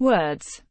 words.